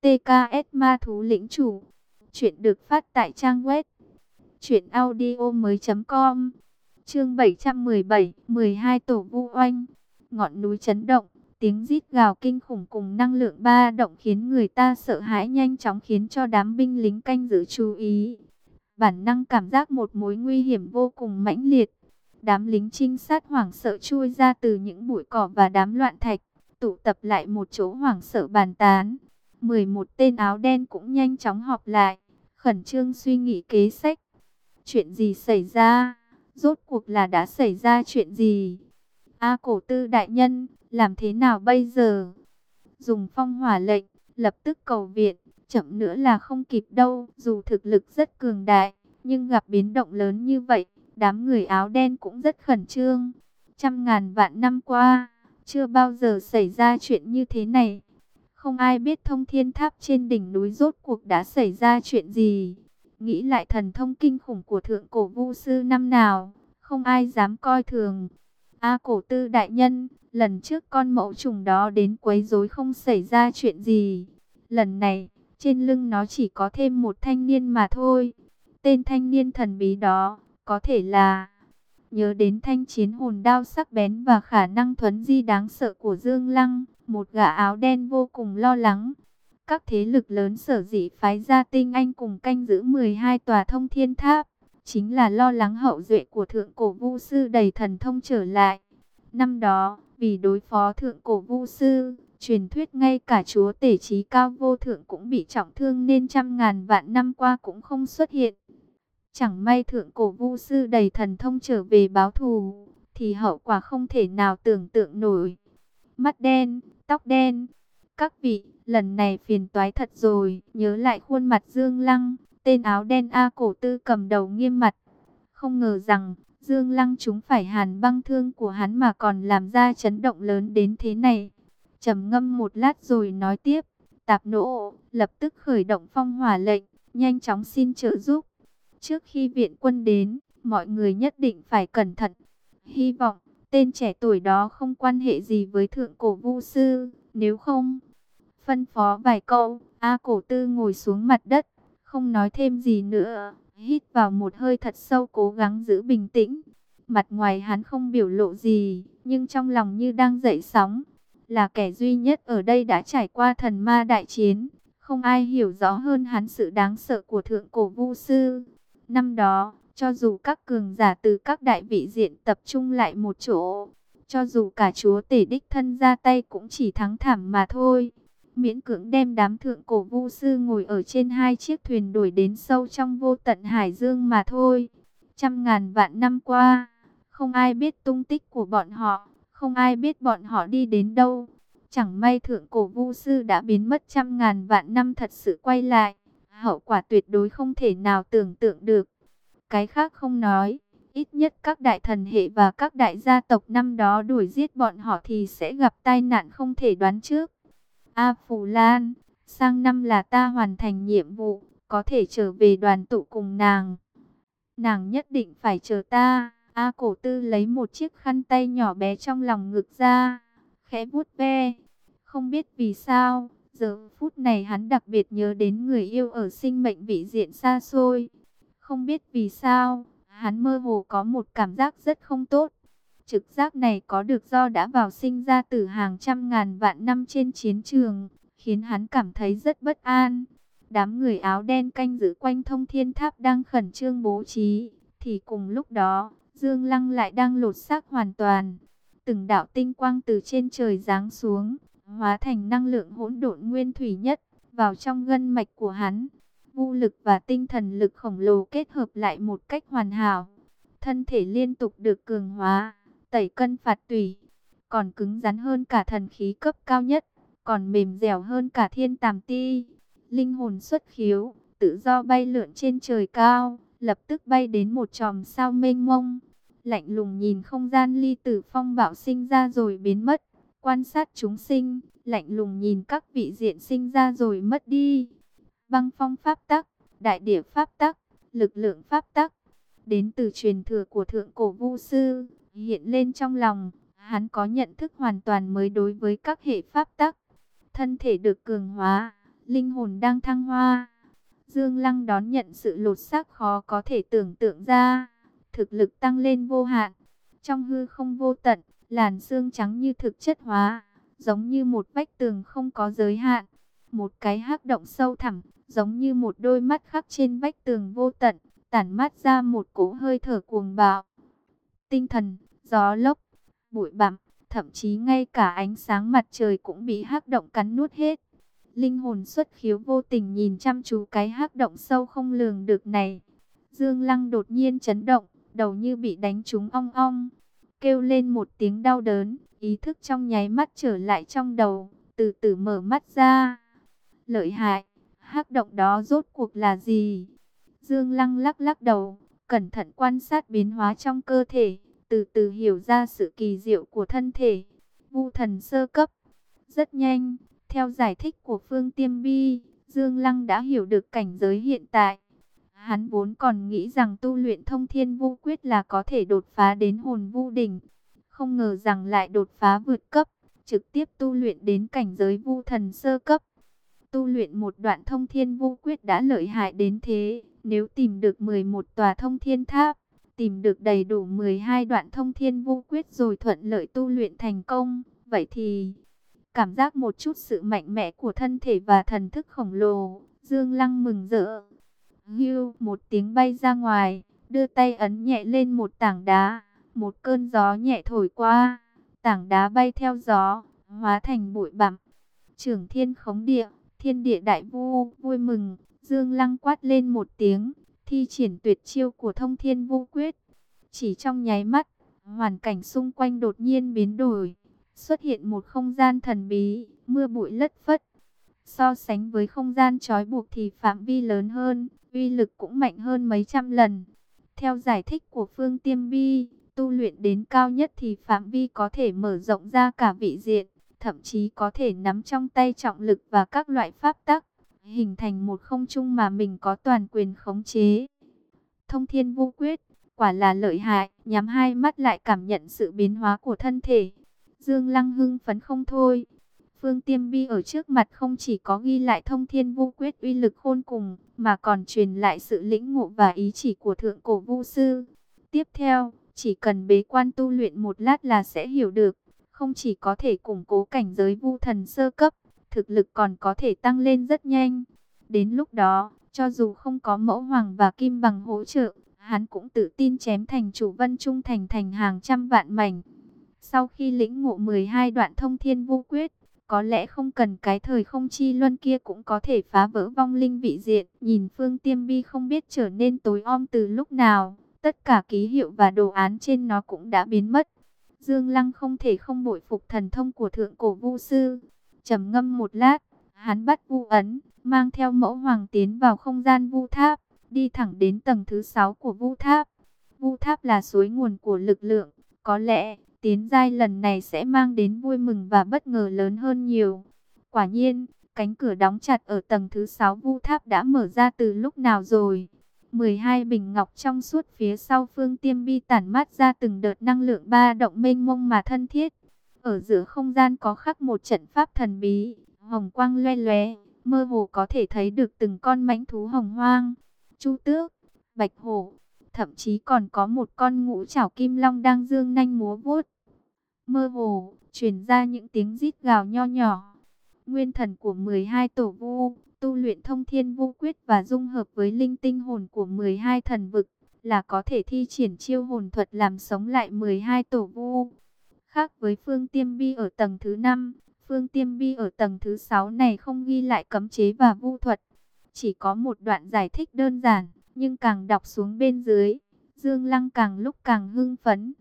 TKS Ma Thú Lĩnh Chủ Chuyện được phát tại trang web Chuyện audio mới com Chương 717 12 Tổ Vu Oanh Ngọn núi chấn động Tiếng rít gào kinh khủng cùng năng lượng ba động khiến người ta sợ hãi nhanh chóng khiến cho đám binh lính canh giữ chú ý. Bản năng cảm giác một mối nguy hiểm vô cùng mãnh liệt. Đám lính trinh sát hoảng sợ chui ra từ những bụi cỏ và đám loạn thạch, tụ tập lại một chỗ hoảng sợ bàn tán. 11 tên áo đen cũng nhanh chóng họp lại, khẩn trương suy nghĩ kế sách. Chuyện gì xảy ra? Rốt cuộc là đã xảy ra chuyện gì? A cổ tư đại nhân, làm thế nào bây giờ? Dùng phong hỏa lệnh, lập tức cầu viện, chậm nữa là không kịp đâu. Dù thực lực rất cường đại, nhưng gặp biến động lớn như vậy, đám người áo đen cũng rất khẩn trương. Trăm ngàn vạn năm qua, chưa bao giờ xảy ra chuyện như thế này. Không ai biết thông thiên tháp trên đỉnh núi rốt cuộc đã xảy ra chuyện gì. Nghĩ lại thần thông kinh khủng của thượng cổ vu sư năm nào, không ai dám coi thường. A cổ tư đại nhân, lần trước con mẫu trùng đó đến quấy rối không xảy ra chuyện gì. Lần này, trên lưng nó chỉ có thêm một thanh niên mà thôi. Tên thanh niên thần bí đó, có thể là... Nhớ đến thanh chiến hồn đao sắc bén và khả năng thuấn di đáng sợ của Dương Lăng, một gã áo đen vô cùng lo lắng. Các thế lực lớn sở dĩ phái ra tinh anh cùng canh giữ 12 tòa thông thiên tháp, chính là lo lắng hậu duệ của thượng cổ vu sư đầy thần thông trở lại. Năm đó, vì đối phó thượng cổ vu sư, truyền thuyết ngay cả chúa tể trí cao vô thượng cũng bị trọng thương nên trăm ngàn vạn năm qua cũng không xuất hiện. Chẳng may thượng cổ vu sư đầy thần thông trở về báo thù, thì hậu quả không thể nào tưởng tượng nổi. Mắt đen, tóc đen, các vị, lần này phiền toái thật rồi, nhớ lại khuôn mặt Dương Lăng, tên áo đen A cổ tư cầm đầu nghiêm mặt. Không ngờ rằng, Dương Lăng chúng phải hàn băng thương của hắn mà còn làm ra chấn động lớn đến thế này. trầm ngâm một lát rồi nói tiếp, tạp nỗ, lập tức khởi động phong hỏa lệnh, nhanh chóng xin trợ giúp. Trước khi viện quân đến, mọi người nhất định phải cẩn thận. Hy vọng, tên trẻ tuổi đó không quan hệ gì với thượng cổ vu sư, nếu không... Phân phó vài câu, A cổ tư ngồi xuống mặt đất, không nói thêm gì nữa, hít vào một hơi thật sâu cố gắng giữ bình tĩnh. Mặt ngoài hắn không biểu lộ gì, nhưng trong lòng như đang dậy sóng. Là kẻ duy nhất ở đây đã trải qua thần ma đại chiến, không ai hiểu rõ hơn hắn sự đáng sợ của thượng cổ vu sư. Năm đó, cho dù các cường giả từ các đại vị diện tập trung lại một chỗ, cho dù cả chúa tể đích thân ra tay cũng chỉ thắng thảm mà thôi. Miễn cưỡng đem đám thượng cổ vu sư ngồi ở trên hai chiếc thuyền đuổi đến sâu trong vô tận hải dương mà thôi. Trăm ngàn vạn năm qua, không ai biết tung tích của bọn họ, không ai biết bọn họ đi đến đâu. Chẳng may thượng cổ vu sư đã biến mất trăm ngàn vạn năm thật sự quay lại hậu quả tuyệt đối không thể nào tưởng tượng được. Cái khác không nói, ít nhất các đại thần hệ và các đại gia tộc năm đó đuổi giết bọn họ thì sẽ gặp tai nạn không thể đoán trước. A Phù Lan, sang năm là ta hoàn thành nhiệm vụ, có thể trở về đoàn tụ cùng nàng. Nàng nhất định phải chờ ta. A cổ tư lấy một chiếc khăn tay nhỏ bé trong lòng ngực ra, khẽ vuốt ve. Không biết vì sao, giờ phút này hắn đặc biệt nhớ đến người yêu ở sinh mệnh vị diện xa xôi. Không biết vì sao, hắn mơ hồ có một cảm giác rất không tốt. Trực giác này có được do đã vào sinh ra từ hàng trăm ngàn vạn năm trên chiến trường, khiến hắn cảm thấy rất bất an. Đám người áo đen canh giữ quanh thông thiên tháp đang khẩn trương bố trí, thì cùng lúc đó, Dương Lăng lại đang lột xác hoàn toàn. Từng đạo tinh quang từ trên trời giáng xuống, hóa thành năng lượng hỗn độn nguyên thủy nhất, vào trong gân mạch của hắn. Vũ lực và tinh thần lực khổng lồ kết hợp lại một cách hoàn hảo. Thân thể liên tục được cường hóa, tẩy cân phạt tùy, còn cứng rắn hơn cả thần khí cấp cao nhất, còn mềm dẻo hơn cả thiên tàm ti. Linh hồn xuất khiếu, tự do bay lượn trên trời cao, lập tức bay đến một tròm sao mênh mông. Lạnh lùng nhìn không gian ly tử phong bạo sinh ra rồi biến mất, quan sát chúng sinh, lạnh lùng nhìn các vị diện sinh ra rồi mất đi. Băng phong pháp tắc, đại địa pháp tắc, lực lượng pháp tắc, đến từ truyền thừa của thượng cổ vu sư, hiện lên trong lòng, hắn có nhận thức hoàn toàn mới đối với các hệ pháp tắc. Thân thể được cường hóa, linh hồn đang thăng hoa. Dương Lăng đón nhận sự lột xác khó có thể tưởng tượng ra, thực lực tăng lên vô hạn. Trong hư không vô tận, làn xương trắng như thực chất hóa, giống như một vách tường không có giới hạn. Một cái hắc động sâu thẳm, giống như một đôi mắt khắc trên vách tường vô tận, tản mát ra một cỗ hơi thở cuồng bạo. Tinh thần, gió lốc, bụi bặm, thậm chí ngay cả ánh sáng mặt trời cũng bị hắc động cắn nuốt hết. Linh hồn xuất khiếu vô tình nhìn chăm chú cái hắc động sâu không lường được này. Dương Lăng đột nhiên chấn động, đầu như bị đánh trúng ong ong. Kêu lên một tiếng đau đớn, ý thức trong nháy mắt trở lại trong đầu, từ từ mở mắt ra. Lợi hại, hắc động đó rốt cuộc là gì? Dương Lăng lắc lắc đầu, cẩn thận quan sát biến hóa trong cơ thể, từ từ hiểu ra sự kỳ diệu của thân thể. Vu thần sơ cấp, rất nhanh, theo giải thích của Phương Tiêm Bi, Dương Lăng đã hiểu được cảnh giới hiện tại. Hắn vốn còn nghĩ rằng tu luyện thông thiên vu quyết là có thể đột phá đến hồn vu đỉnh. Không ngờ rằng lại đột phá vượt cấp, trực tiếp tu luyện đến cảnh giới vu thần sơ cấp. Tu luyện một đoạn thông thiên vu quyết đã lợi hại đến thế. Nếu tìm được 11 tòa thông thiên tháp, tìm được đầy đủ 12 đoạn thông thiên vu quyết rồi thuận lợi tu luyện thành công, vậy thì cảm giác một chút sự mạnh mẽ của thân thể và thần thức khổng lồ. Dương Lăng mừng rỡ. Hưu một tiếng bay ra ngoài, đưa tay ấn nhẹ lên một tảng đá. Một cơn gió nhẹ thổi qua, tảng đá bay theo gió, hóa thành bụi bặm. Trưởng thiên khống địa, thiên địa đại vu, vui mừng. Dương Lăng quát lên một tiếng, thi triển tuyệt chiêu của thông thiên vô quyết. Chỉ trong nháy mắt, hoàn cảnh xung quanh đột nhiên biến đổi xuất hiện một không gian thần bí, mưa bụi lất phất. So sánh với không gian trói buộc thì phạm vi lớn hơn, uy lực cũng mạnh hơn mấy trăm lần. Theo giải thích của Phương Tiêm Bi, tu luyện đến cao nhất thì phạm vi có thể mở rộng ra cả vị diện, thậm chí có thể nắm trong tay trọng lực và các loại pháp tắc, hình thành một không trung mà mình có toàn quyền khống chế. Thông thiên vô quyết, quả là lợi hại, nhắm hai mắt lại cảm nhận sự biến hóa của thân thể. Dương Lăng hưng phấn không thôi. Phương Tiêm Bi ở trước mặt không chỉ có ghi lại thông thiên vô quyết uy lực khôn cùng, mà còn truyền lại sự lĩnh ngộ và ý chỉ của thượng cổ vu sư. Tiếp theo, chỉ cần bế quan tu luyện một lát là sẽ hiểu được, không chỉ có thể củng cố cảnh giới vu thần sơ cấp, thực lực còn có thể tăng lên rất nhanh. Đến lúc đó, cho dù không có mẫu hoàng và kim bằng hỗ trợ, hắn cũng tự tin chém thành chủ vân trung thành thành hàng trăm vạn mảnh. Sau khi lĩnh ngộ 12 đoạn thông thiên vô quyết, có lẽ không cần cái thời không chi luân kia cũng có thể phá vỡ vong linh vị diện. Nhìn phương tiêm bi không biết trở nên tối om từ lúc nào, tất cả ký hiệu và đồ án trên nó cũng đã biến mất. Dương Lăng không thể không bội phục thần thông của thượng cổ vu sư trầm ngâm một lát, hắn bắt vu ấn, mang theo mẫu hoàng tiến vào không gian vu tháp, đi thẳng đến tầng thứ 6 của vu tháp. Vu tháp là suối nguồn của lực lượng, có lẽ tiến giai lần này sẽ mang đến vui mừng và bất ngờ lớn hơn nhiều. Quả nhiên, Cánh cửa đóng chặt ở tầng thứ 6 vu tháp đã mở ra từ lúc nào rồi? 12 bình ngọc trong suốt phía sau phương tiêm bi tản mát ra từng đợt năng lượng ba động mênh mông mà thân thiết. Ở giữa không gian có khắc một trận pháp thần bí, hồng quang loe loé, mơ hồ có thể thấy được từng con mãnh thú hồng hoang, chu tước, bạch hổ, thậm chí còn có một con ngũ trảo kim long đang dương nanh múa vuốt. Mơ hồ, truyền ra những tiếng rít gào nho nhỏ. Nguyên thần của 12 tổ vu, tu luyện thông thiên vô quyết và dung hợp với linh tinh hồn của 12 thần vực, là có thể thi triển chiêu hồn thuật làm sống lại 12 tổ vu. Khác với phương tiêm bi ở tầng thứ 5, phương tiêm bi ở tầng thứ 6 này không ghi lại cấm chế và vu thuật. Chỉ có một đoạn giải thích đơn giản, nhưng càng đọc xuống bên dưới, Dương Lăng càng lúc càng hưng phấn.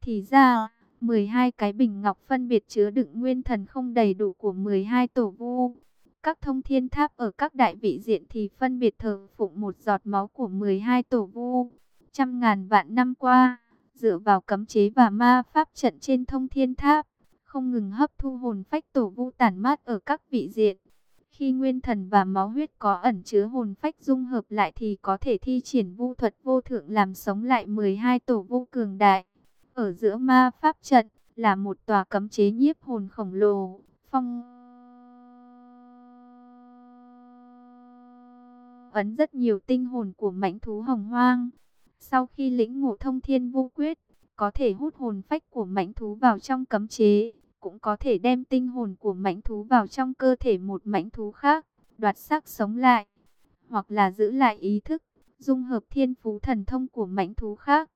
Thì ra, 12 cái bình ngọc phân biệt chứa đựng nguyên thần không đầy đủ của 12 tổ vu. Các thông thiên tháp ở các đại vị diện thì phân biệt thờ phụng một giọt máu của 12 tổ vu. Trăm ngàn vạn năm qua, dựa vào cấm chế và ma pháp trận trên thông thiên tháp, không ngừng hấp thu hồn phách tổ vu tản mát ở các vị diện. Khi nguyên thần và máu huyết có ẩn chứa hồn phách dung hợp lại thì có thể thi triển vu thuật vô thượng làm sống lại 12 tổ vu cường đại. Ở giữa ma pháp trận là một tòa cấm chế nhiếp hồn khổng lồ, phong ấn rất nhiều tinh hồn của mãnh thú hồng hoang. Sau khi lĩnh ngộ thông thiên vô quyết, có thể hút hồn phách của mãnh thú vào trong cấm chế, cũng có thể đem tinh hồn của mãnh thú vào trong cơ thể một mãnh thú khác, đoạt xác sống lại, hoặc là giữ lại ý thức, dung hợp thiên phú thần thông của mãnh thú khác.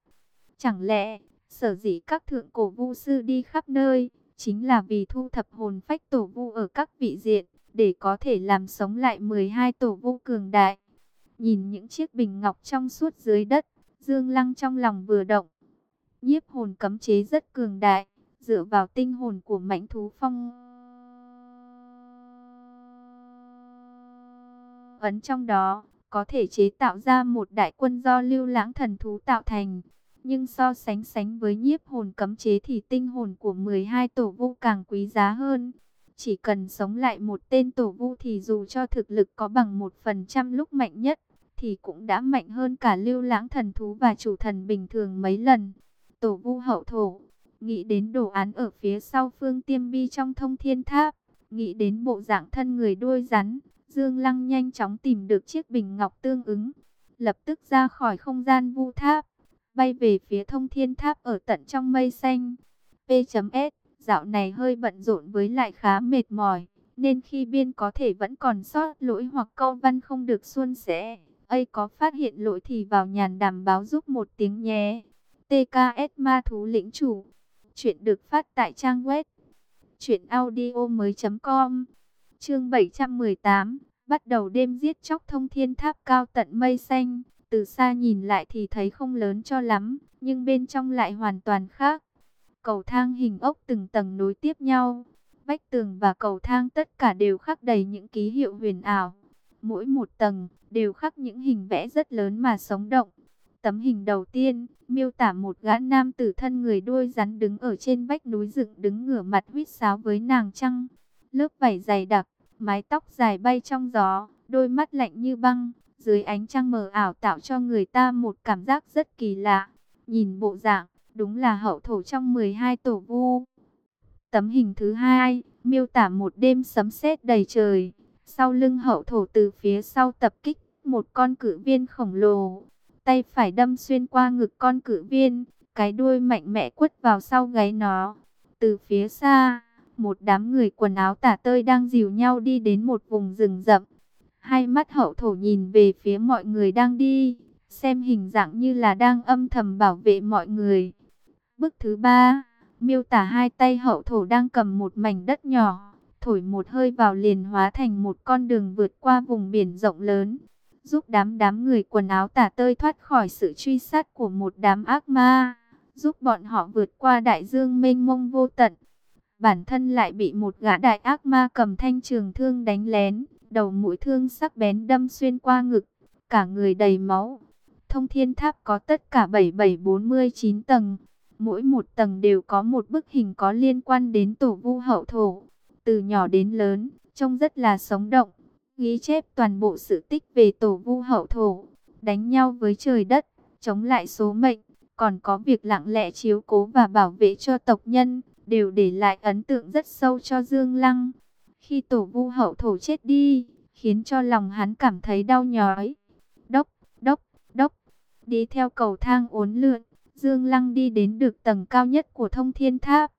Chẳng lẽ, sở dĩ các thượng cổ vu sư đi khắp nơi, chính là vì thu thập hồn phách tổ vu ở các vị diện, để có thể làm sống lại 12 tổ vu cường đại. Nhìn những chiếc bình ngọc trong suốt dưới đất, Dương Lăng trong lòng vừa động. Nhiếp hồn cấm chế rất cường đại, dựa vào tinh hồn của mãnh thú phong. Ấn trong đó, có thể chế tạo ra một đại quân do lưu lãng thần thú tạo thành. Nhưng so sánh sánh với nhiếp hồn cấm chế thì tinh hồn của 12 tổ vu càng quý giá hơn. Chỉ cần sống lại một tên tổ vu thì dù cho thực lực có bằng một phần trăm lúc mạnh nhất, thì cũng đã mạnh hơn cả lưu lãng thần thú và chủ thần bình thường mấy lần. Tổ vu hậu thổ, nghĩ đến đồ án ở phía sau phương tiêm bi trong thông thiên tháp, nghĩ đến bộ dạng thân người đuôi rắn, Dương Lăng nhanh chóng tìm được chiếc bình ngọc tương ứng, lập tức ra khỏi không gian vu tháp, bay về phía thông thiên tháp ở tận trong mây xanh. P.S. Dạo này hơi bận rộn với lại khá mệt mỏi, nên khi biên có thể vẫn còn sót lỗi hoặc câu văn không được suôn sẻ ấy có phát hiện lỗi thì vào nhàn đảm báo giúp một tiếng nhé. TKS Ma Thú Lĩnh Chủ Chuyện được phát tại trang web truyệnaudiomoi.com. Chương 718, bắt đầu đêm giết chóc thông thiên tháp cao tận mây xanh, từ xa nhìn lại thì thấy không lớn cho lắm, nhưng bên trong lại hoàn toàn khác. Cầu thang hình ốc từng tầng nối tiếp nhau, vách tường và cầu thang tất cả đều khắc đầy những ký hiệu huyền ảo. Mỗi một tầng đều khắc những hình vẽ rất lớn mà sống động. Tấm hình đầu tiên, miêu tả một gã nam tử thân người đuôi rắn đứng ở trên vách núi dựng đứng ngửa mặt huýt sáo với nàng trăng. Lớp vảy dày đặc, mái tóc dài bay trong gió, đôi mắt lạnh như băng, dưới ánh trăng mờ ảo tạo cho người ta một cảm giác rất kỳ lạ. Nhìn bộ dạng, đúng là hậu thổ trong 12 tổ vu. Tấm hình thứ hai, miêu tả một đêm sấm sét đầy trời. Sau lưng hậu thổ từ phía sau tập kích, một con cự viên khổng lồ tay phải đâm xuyên qua ngực con cự viên, cái đuôi mạnh mẽ quất vào sau gáy nó. Từ phía xa, một đám người quần áo tả tơi đang dìu nhau đi đến một vùng rừng rậm. Hai mắt hậu thổ nhìn về phía mọi người đang đi, xem hình dạng như là đang âm thầm bảo vệ mọi người. bước thứ ba, miêu tả hai tay hậu thổ đang cầm một mảnh đất nhỏ, thổi một hơi vào liền hóa thành một con đường vượt qua vùng biển rộng lớn giúp đám đám người quần áo tả tơi thoát khỏi sự truy sát của một đám ác ma, giúp bọn họ vượt qua đại dương mênh mông vô tận. Bản thân lại bị một gã đại ác ma cầm thanh trường thương đánh lén, đầu mũi thương sắc bén đâm xuyên qua ngực, cả người đầy máu. Thông thiên tháp có tất cả 7749 tầng, mỗi một tầng đều có một bức hình có liên quan đến tổ vu hậu thổ. Từ nhỏ đến lớn, trông rất là sống động, ghi chép toàn bộ sự tích về tổ vu hậu thổ, đánh nhau với trời đất, chống lại số mệnh, còn có việc lặng lẽ chiếu cố và bảo vệ cho tộc nhân, đều để lại ấn tượng rất sâu cho Dương Lăng. Khi tổ vu hậu thổ chết đi, khiến cho lòng hắn cảm thấy đau nhói. Đốc, đốc, đốc, đi theo cầu thang uốn lượn, Dương Lăng đi đến được tầng cao nhất của thông thiên tháp.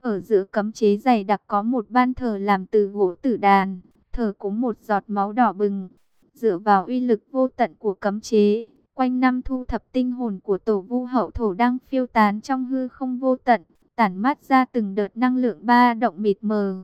Ở giữa cấm chế dày đặc có một ban thờ làm từ gỗ tử đàn, thờ cúng một giọt máu đỏ bừng. Dựa vào uy lực vô tận của cấm chế, quanh năm thu thập tinh hồn của tổ vu hậu thổ đang phiêu tán trong hư không vô tận, tản mát ra từng đợt năng lượng ba động mịt mờ.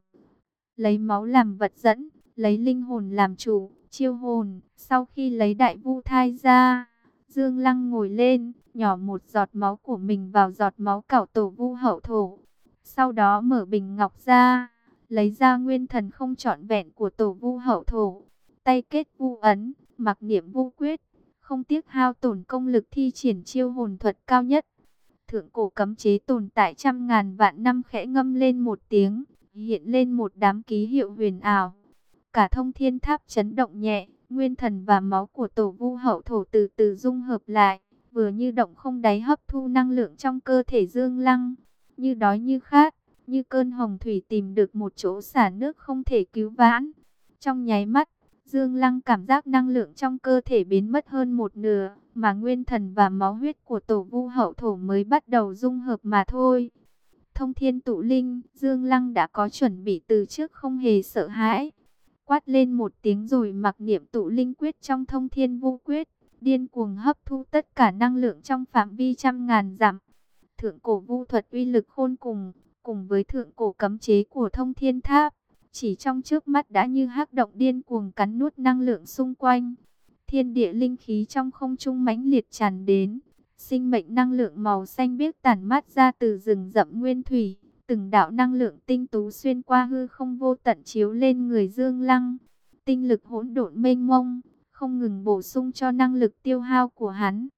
Lấy máu làm vật dẫn, lấy linh hồn làm chủ, chiêu hồn, sau khi lấy đại vu thai ra, Dương Lăng ngồi lên, nhỏ một giọt máu của mình vào giọt máu cảo tổ vu hậu thổ. Sau đó mở bình ngọc ra, lấy ra nguyên thần không trọn vẹn của tổ vu hậu thổ. Tay kết vu ấn, mặc niệm vu quyết, không tiếc hao tổn công lực thi triển chiêu hồn thuật cao nhất. Thượng cổ cấm chế tồn tại trăm ngàn vạn năm khẽ ngâm lên một tiếng, hiện lên một đám ký hiệu huyền ảo. Cả thông thiên tháp chấn động nhẹ, nguyên thần và máu của tổ vu hậu thổ từ từ dung hợp lại, vừa như động không đáy hấp thu năng lượng trong cơ thể dương lăng, như đói như khát, như cơn hồng thủy tìm được một chỗ xả nước không thể cứu vãn. Trong nháy mắt, Dương Lăng cảm giác năng lượng trong cơ thể biến mất hơn một nửa, mà nguyên thần và máu huyết của tổ vu hậu thổ mới bắt đầu dung hợp mà thôi. Thông thiên tụ linh, Dương Lăng đã có chuẩn bị từ trước không hề sợ hãi. Quát lên một tiếng rồi mặc niệm tụ linh quyết trong thông thiên vô quyết, điên cuồng hấp thu tất cả năng lượng trong phạm vi trăm ngàn dặm. Thượng cổ vu thuật uy lực khôn cùng, cùng với thượng cổ cấm chế của thông thiên tháp, chỉ trong trước mắt đã như hắc động điên cuồng cắn nuốt năng lượng xung quanh. Thiên địa linh khí trong không trung mãnh liệt tràn đến, sinh mệnh năng lượng màu xanh biếc tản mát ra từ rừng rậm nguyên thủy, từng đạo năng lượng tinh tú xuyên qua hư không vô tận chiếu lên người Dương Lăng. Tinh lực hỗn độn mênh mông, không ngừng bổ sung cho năng lực tiêu hao của hắn.